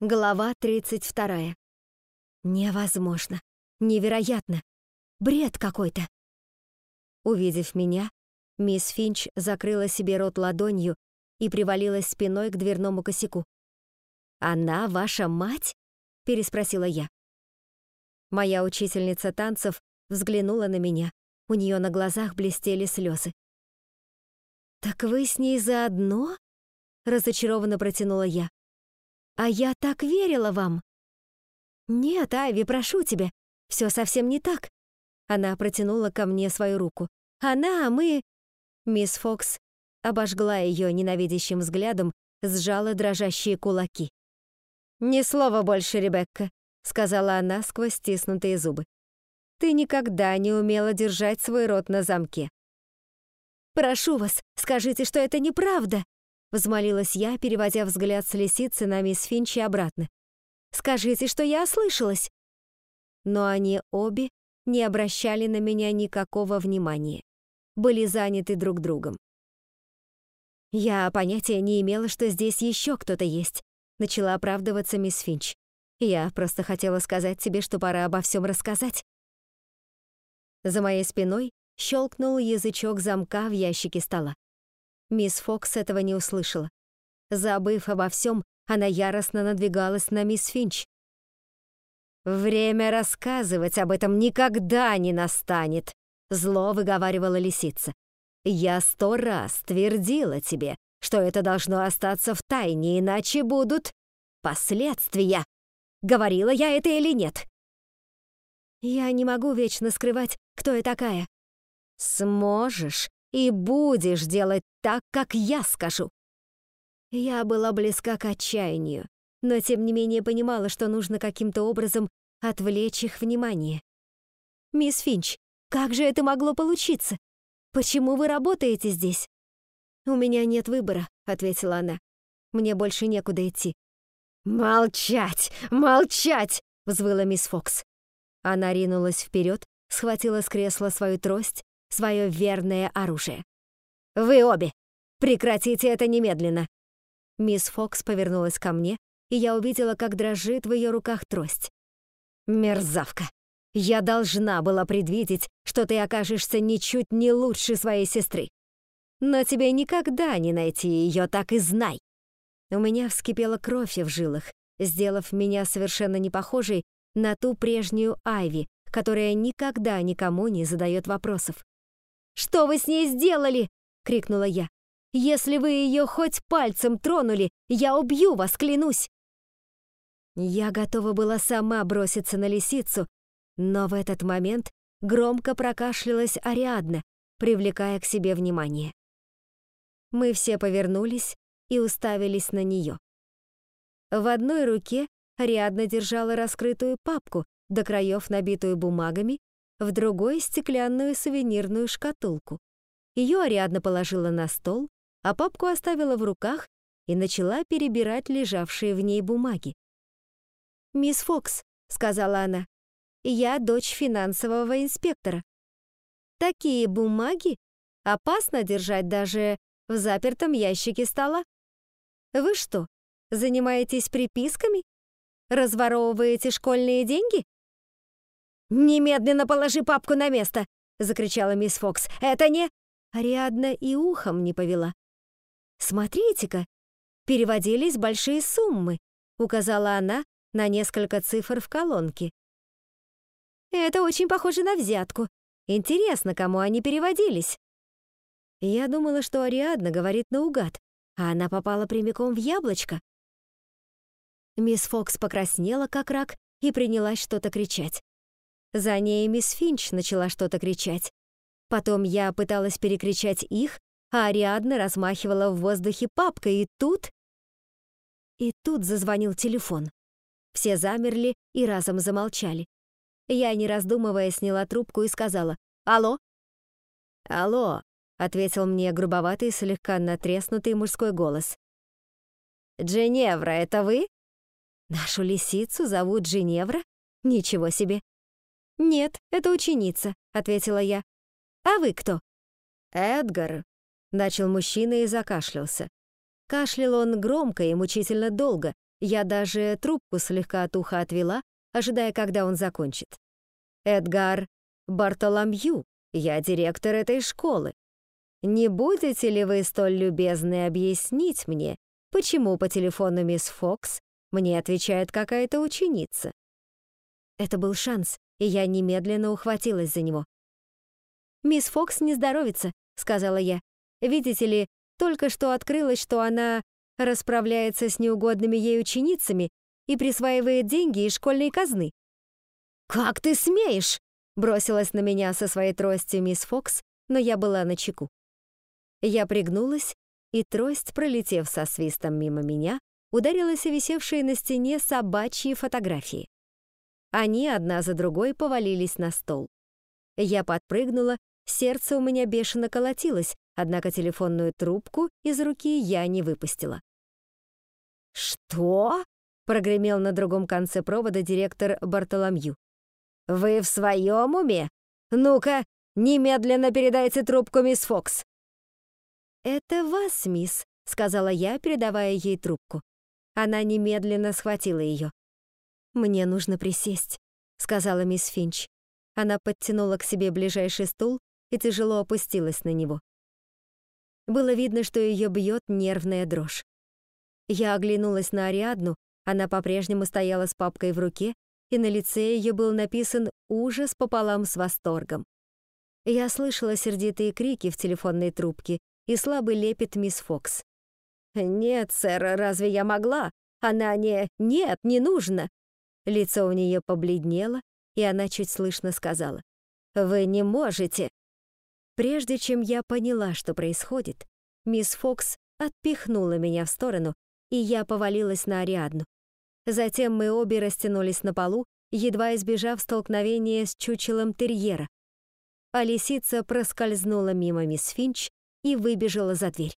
Глава 32. Невозможно. Невероятно. Бред какой-то. Увидев меня, мисс Финч закрыла себе рот ладонью и привалилась спиной к дверному косяку. «Она ваша мать?» — переспросила я. Моя учительница танцев взглянула на меня. У нее на глазах блестели слезы. «Так вы с ней заодно?» — разочарованно протянула я. А я так верила вам. Нет, Айви, прошу тебя, все совсем не так. Она протянула ко мне свою руку. Она, мы... Мисс Фокс обожгла ее ненавидящим взглядом, сжала дрожащие кулаки. «Ни слова больше, Ребекка», — сказала она сквозь стиснутые зубы. «Ты никогда не умела держать свой рот на замке». «Прошу вас, скажите, что это неправда», Взмолилась я, переводя взгляд с лисицы на мисс Финч и обратно. «Скажите, что я ослышалась!» Но они обе не обращали на меня никакого внимания. Были заняты друг другом. «Я понятия не имела, что здесь еще кто-то есть», начала оправдываться мисс Финч. «Я просто хотела сказать тебе, что пора обо всем рассказать». За моей спиной щелкнул язычок замка в ящике стола. Мисс Фокс этого не услышала. Забыв обо всем, она яростно надвигалась на мисс Финч. «Время рассказывать об этом никогда не настанет», — зло выговаривала лисица. «Я сто раз твердила тебе, что это должно остаться в тайне, иначе будут последствия. Говорила я это или нет?» «Я не могу вечно скрывать, кто я такая». «Сможешь, и будешь делать так, как я скажу». Я была близка к отчаянию, но тем не менее понимала, что нужно каким-то образом отвлечь их внимание. «Мисс Финч, как же это могло получиться? Почему вы работаете здесь?» «У меня нет выбора», — ответила она. «Мне больше некуда идти». «Молчать! Молчать!» — взвыла мисс Фокс. Она ринулась вперед, схватила с кресла свою трость свое верное оружие. «Вы обе! Прекратите это немедленно!» Мисс Фокс повернулась ко мне, и я увидела, как дрожит в ее руках трость. «Мерзавка! Я должна была предвидеть, что ты окажешься ничуть не лучше своей сестры. Но тебе никогда не найти ее, так и знай!» У меня вскипела кровь в жилах, сделав меня совершенно не похожей на ту прежнюю Айви, которая никогда никому не задает вопросов. «Что вы с ней сделали?» — крикнула я. «Если вы ее хоть пальцем тронули, я убью вас, клянусь!» Я готова была сама броситься на лисицу, но в этот момент громко прокашлялась Ариадна, привлекая к себе внимание. Мы все повернулись и уставились на нее. В одной руке Ариадна держала раскрытую папку, до краев набитую бумагами, в другой — стеклянную сувенирную шкатулку. Ее Ариадна положила на стол, а папку оставила в руках и начала перебирать лежавшие в ней бумаги. «Мисс Фокс», — сказала она, — «я дочь финансового инспектора. Такие бумаги опасно держать даже в запертом ящике стола. Вы что, занимаетесь приписками? Разворовываете школьные деньги?» «Немедленно положи папку на место!» — закричала мисс Фокс. «Это не...» Ариадна и ухом не повела. «Смотрите-ка, переводились большие суммы», — указала она на несколько цифр в колонке. «Это очень похоже на взятку. Интересно, кому они переводились?» Я думала, что Ариадна говорит наугад, а она попала прямиком в яблочко. Мисс Фокс покраснела, как рак, и принялась что-то кричать. За ней мисс Финч начала что-то кричать. Потом я пыталась перекричать их, а Ариадна размахивала в воздухе папкой, и тут... И тут зазвонил телефон. Все замерли и разом замолчали. Я, не раздумывая, сняла трубку и сказала «Алло?» «Алло», — ответил мне грубоватый, слегка натреснутый мужской голос. «Дженевра, это вы?» «Нашу лисицу зовут Дженевра? Ничего себе! «Нет, это ученица», — ответила я. «А вы кто?» «Эдгар», — начал мужчина и закашлялся. Кашлял он громко и мучительно долго, Я даже трубку слегка от уха отвела, ожидая, когда он закончит. «Эдгар Бартоломью, я директор этой школы. Не будете ли вы столь любезны объяснить мне, почему по телефону мисс Фокс мне отвечает какая-то ученица?» Это был шанс, и я немедленно ухватилась за него. «Мисс Фокс не здоровится», — сказала я. «Видите ли, только что открылось, что она расправляется с неугодными ей ученицами и присваивает деньги из школьной казны». «Как ты смеешь?» — бросилась на меня со своей тростью мисс Фокс, но я была на чеку. Я пригнулась, и трость, пролетев со свистом мимо меня, ударилась о висевшие на стене собачьи фотографии. Они одна за другой повалились на стол. Я подпрыгнула, сердце у меня бешено колотилось, однако телефонную трубку из руки я не выпустила. «Что?» — прогремел на другом конце провода директор Бартоломью. «Вы в своем уме? Ну-ка, немедленно передайте трубку мисс Фокс!» «Это вас, мисс», — сказала я, передавая ей трубку. Она немедленно схватила ее. «Мне нужно присесть», — сказала мисс Финч. Она подтянула к себе ближайший стул и тяжело опустилась на него. Было видно, что ее бьет нервная дрожь. Я оглянулась на Ариадну, она по-прежнему стояла с папкой в руке, и на лице ее был написан ужас пополам с восторгом. Я слышала сердитые крики в телефонной трубке и слабый лепет мисс Фокс. «Нет, сэр, разве я могла? Она не... Нет, не нужно!» Лицо у нее побледнело, и она чуть слышно сказала. «Вы не можете!» Прежде чем я поняла, что происходит, мисс Фокс отпихнула меня в сторону, и я повалилась на Ариадну. Затем мы обе растянулись на полу, едва избежав столкновения с чучелом терьера. А лисица проскользнула мимо мисс Финч и выбежала за дверь.